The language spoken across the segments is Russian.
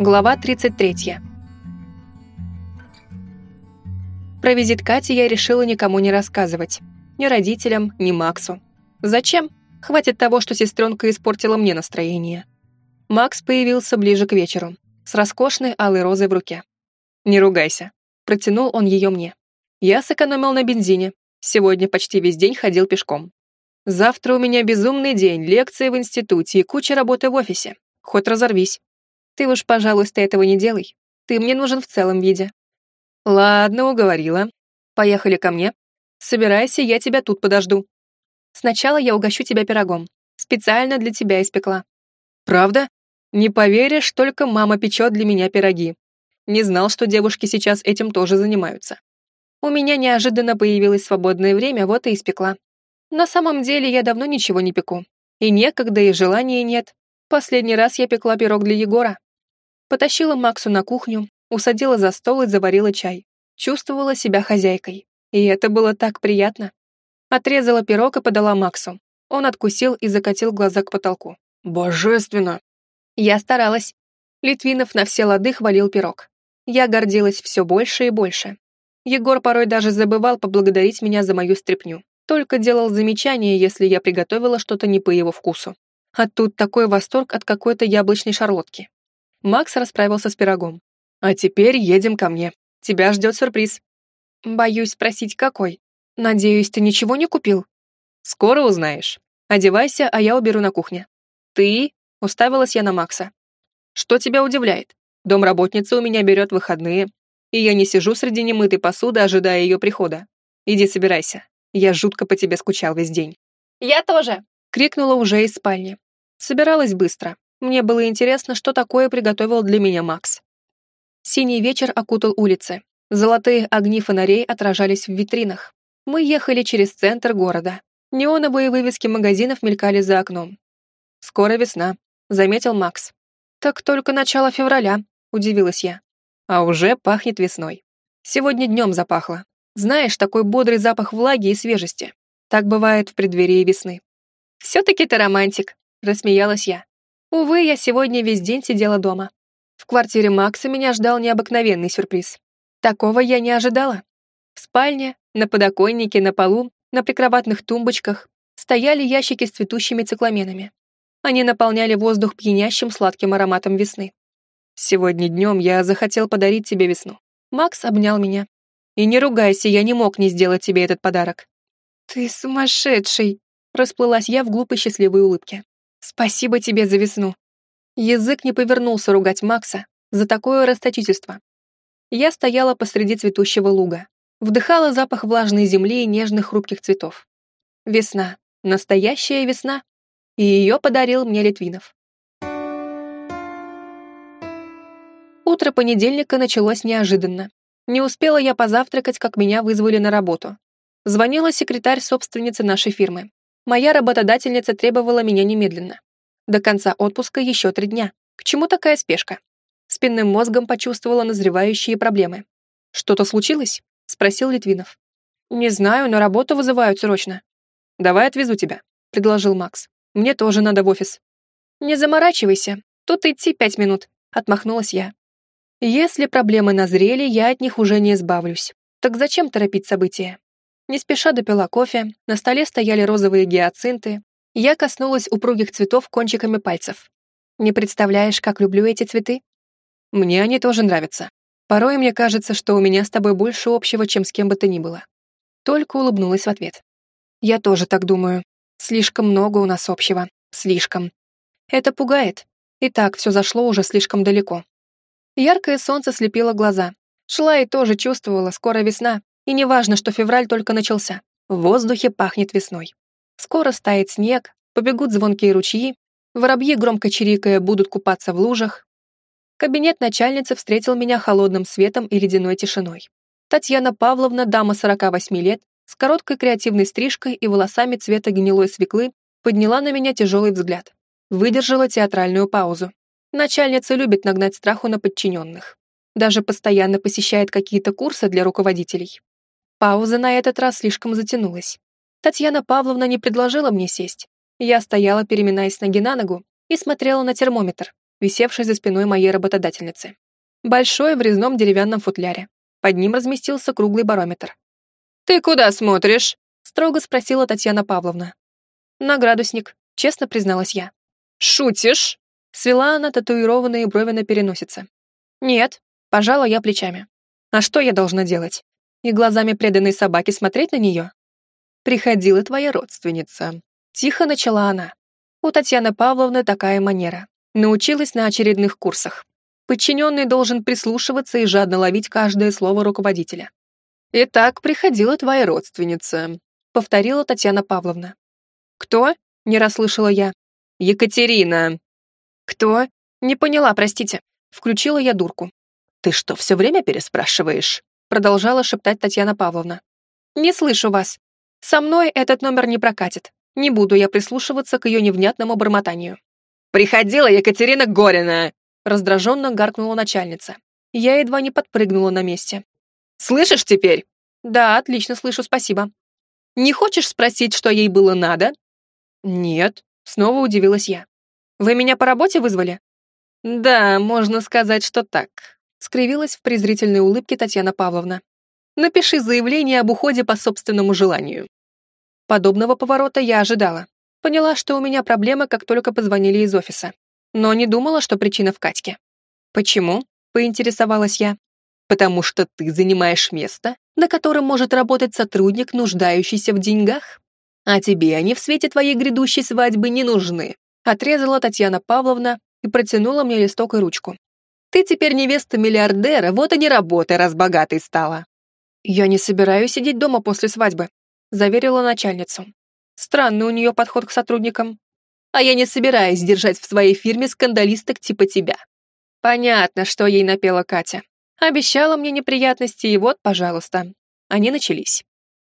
Глава 33. Про визит Кати я решила никому не рассказывать. Ни родителям, ни Максу. Зачем? Хватит того, что сестренка испортила мне настроение. Макс появился ближе к вечеру, с роскошной алой розой в руке. «Не ругайся», — протянул он ее мне. Я сэкономил на бензине. Сегодня почти весь день ходил пешком. Завтра у меня безумный день, лекции в институте и куча работы в офисе. Хоть разорвись. Ты уж, пожалуйста, этого не делай. Ты мне нужен в целом виде. Ладно, уговорила. Поехали ко мне. Собирайся, я тебя тут подожду. Сначала я угощу тебя пирогом. Специально для тебя испекла. Правда? Не поверишь, только мама печет для меня пироги. Не знал, что девушки сейчас этим тоже занимаются. У меня неожиданно появилось свободное время, вот и испекла. На самом деле я давно ничего не пеку. И некогда, и желания нет. Последний раз я пекла пирог для Егора. Потащила Максу на кухню, усадила за стол и заварила чай. Чувствовала себя хозяйкой. И это было так приятно. Отрезала пирог и подала Максу. Он откусил и закатил глаза к потолку. «Божественно!» Я старалась. Литвинов на все лады хвалил пирог. Я гордилась все больше и больше. Егор порой даже забывал поблагодарить меня за мою стряпню. Только делал замечания, если я приготовила что-то не по его вкусу. А тут такой восторг от какой-то яблочной шарлотки. Макс расправился с пирогом. «А теперь едем ко мне. Тебя ждет сюрприз». «Боюсь спросить, какой. Надеюсь, ты ничего не купил?» «Скоро узнаешь. Одевайся, а я уберу на кухне». «Ты?» — уставилась я на Макса. «Что тебя удивляет? Домработница у меня берет выходные, и я не сижу среди немытой посуды, ожидая ее прихода. Иди собирайся. Я жутко по тебе скучал весь день». «Я тоже!» — крикнула уже из спальни. Собиралась быстро. Мне было интересно, что такое приготовил для меня Макс. Синий вечер окутал улицы. Золотые огни фонарей отражались в витринах. Мы ехали через центр города. Неоновые вывески магазинов мелькали за окном. «Скоро весна», — заметил Макс. «Так только начало февраля», — удивилась я. «А уже пахнет весной. Сегодня днем запахло. Знаешь, такой бодрый запах влаги и свежести. Так бывает в преддверии весны». «Все-таки ты романтик», — рассмеялась я. Увы, я сегодня весь день сидела дома. В квартире Макса меня ждал необыкновенный сюрприз. Такого я не ожидала. В спальне, на подоконнике, на полу, на прикроватных тумбочках стояли ящики с цветущими цикламенами. Они наполняли воздух пьянящим сладким ароматом весны. «Сегодня днем я захотел подарить тебе весну». Макс обнял меня. «И не ругайся, я не мог не сделать тебе этот подарок». «Ты сумасшедший!» Расплылась я в глупой счастливой улыбке. Спасибо тебе за весну. Язык не повернулся ругать Макса за такое расточительство. Я стояла посреди цветущего луга, вдыхала запах влажной земли и нежных хрупких цветов. Весна, настоящая весна, и ее подарил мне Литвинов. Утро понедельника началось неожиданно. Не успела я позавтракать, как меня вызвали на работу. Звонила секретарь собственницы нашей фирмы. Моя работодательница требовала меня немедленно. До конца отпуска еще три дня. К чему такая спешка? Спинным мозгом почувствовала назревающие проблемы. «Что-то случилось?» — спросил Литвинов. «Не знаю, но работу вызывают срочно». «Давай отвезу тебя», — предложил Макс. «Мне тоже надо в офис». «Не заморачивайся, тут идти пять минут», — отмахнулась я. «Если проблемы назрели, я от них уже не избавлюсь. Так зачем торопить события?» Не спеша допила кофе, на столе стояли розовые гиацинты. Я коснулась упругих цветов кончиками пальцев. Не представляешь, как люблю эти цветы? Мне они тоже нравятся. Порой мне кажется, что у меня с тобой больше общего, чем с кем бы то ни было. Только улыбнулась в ответ. Я тоже так думаю. Слишком много у нас общего. Слишком. Это пугает. И так все зашло уже слишком далеко. Яркое солнце слепило глаза. Шла и тоже чувствовала, скоро весна, и не важно, что февраль только начался. В воздухе пахнет весной. Скоро стает снег, побегут звонкие ручьи, воробьи, громко чирикая, будут купаться в лужах. Кабинет начальницы встретил меня холодным светом и ледяной тишиной. Татьяна Павловна, дама 48 лет, с короткой креативной стрижкой и волосами цвета гнилой свеклы, подняла на меня тяжелый взгляд. Выдержала театральную паузу. Начальница любит нагнать страху на подчиненных. Даже постоянно посещает какие-то курсы для руководителей. Пауза на этот раз слишком затянулась. Татьяна Павловна не предложила мне сесть. Я стояла, переминаясь ноги на ногу, и смотрела на термометр. висевший за спиной моей работодательницы. Большой в резном деревянном футляре. Под ним разместился круглый барометр. «Ты куда смотришь?» — строго спросила Татьяна Павловна. «На градусник», — честно призналась я. «Шутишь?» — свела она татуированные брови на переносице. «Нет», — пожала я плечами. «А что я должна делать? И глазами преданной собаки смотреть на нее?» «Приходила твоя родственница», — тихо начала она. У Татьяны Павловны такая манера. Научилась на очередных курсах. Подчиненный должен прислушиваться и жадно ловить каждое слово руководителя. «Итак, приходила твоя родственница», — повторила Татьяна Павловна. «Кто?» — не расслышала я. «Екатерина». «Кто?» «Не поняла, простите». Включила я дурку. «Ты что, все время переспрашиваешь?» Продолжала шептать Татьяна Павловна. «Не слышу вас. Со мной этот номер не прокатит. Не буду я прислушиваться к ее невнятному бормотанию». «Приходила Екатерина Горина!» Раздраженно гаркнула начальница. Я едва не подпрыгнула на месте. «Слышишь теперь?» «Да, отлично слышу, спасибо». «Не хочешь спросить, что ей было надо?» «Нет», — снова удивилась я. «Вы меня по работе вызвали?» «Да, можно сказать, что так», — скривилась в презрительной улыбке Татьяна Павловна. «Напиши заявление об уходе по собственному желанию». Подобного поворота я ожидала. Поняла, что у меня проблемы, как только позвонили из офиса. Но не думала, что причина в Катьке. «Почему?» — поинтересовалась я. «Потому что ты занимаешь место, на котором может работать сотрудник, нуждающийся в деньгах. А тебе они в свете твоей грядущей свадьбы не нужны», — отрезала Татьяна Павловна и протянула мне листок и ручку. «Ты теперь невеста миллиардера, вот и не работай, раз богатой стала». «Я не собираюсь сидеть дома после свадьбы», заверила начальницу. Странный у нее подход к сотрудникам. А я не собираюсь держать в своей фирме скандалисток типа тебя. Понятно, что ей напела Катя. Обещала мне неприятности, и вот, пожалуйста, они начались.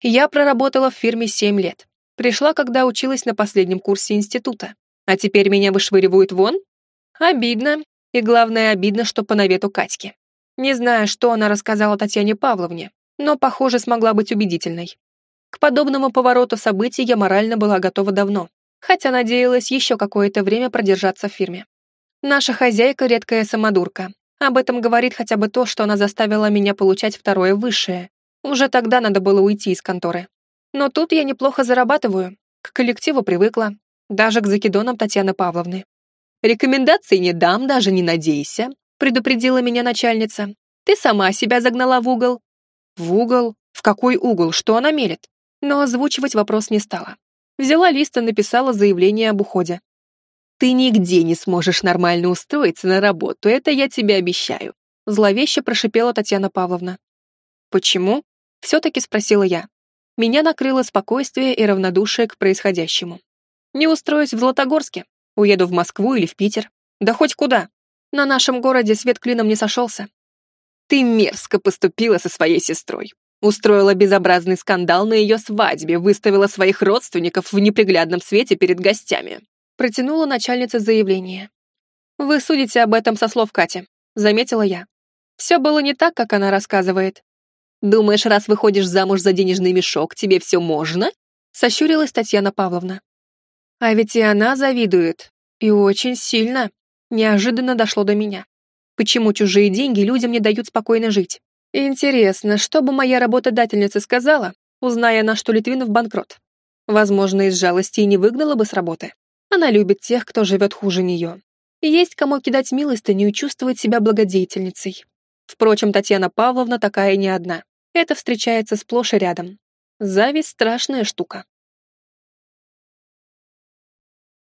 Я проработала в фирме семь лет. Пришла, когда училась на последнем курсе института. А теперь меня вышвыривают вон? Обидно. И главное, обидно, что по навету Катьки. Не знаю, что она рассказала Татьяне Павловне, но, похоже, смогла быть убедительной. К подобному повороту событий я морально была готова давно, хотя надеялась еще какое-то время продержаться в фирме. Наша хозяйка — редкая самодурка. Об этом говорит хотя бы то, что она заставила меня получать второе высшее. Уже тогда надо было уйти из конторы. Но тут я неплохо зарабатываю, к коллективу привыкла, даже к закидонам Татьяны Павловны. «Рекомендаций не дам, даже не надейся», предупредила меня начальница. «Ты сама себя загнала в угол». «В угол? В какой угол? Что она мелет?» но озвучивать вопрос не стала. Взяла лист и написала заявление об уходе. «Ты нигде не сможешь нормально устроиться на работу, это я тебе обещаю», зловеще прошипела Татьяна Павловна. «Почему?» — все-таки спросила я. Меня накрыло спокойствие и равнодушие к происходящему. «Не устроюсь в Златогорске, уеду в Москву или в Питер, да хоть куда. На нашем городе свет клином не сошелся. Ты мерзко поступила со своей сестрой. Устроила безобразный скандал на ее свадьбе, выставила своих родственников в неприглядном свете перед гостями. Протянула начальница заявление. «Вы судите об этом со слов Кати», — заметила я. Все было не так, как она рассказывает. «Думаешь, раз выходишь замуж за денежный мешок, тебе все можно?» — сощурилась Татьяна Павловна. А ведь и она завидует. И очень сильно. Неожиданно дошло до меня. Почему чужие деньги людям не дают спокойно жить? Интересно, что бы моя работодательница сказала, узная, на что Литвинов банкрот? Возможно, из жалости и не выгнала бы с работы. Она любит тех, кто живет хуже нее. Есть кому кидать милостыню и чувствовать себя благодетельницей. Впрочем, Татьяна Павловна такая не одна. Это встречается сплошь и рядом. Зависть — страшная штука.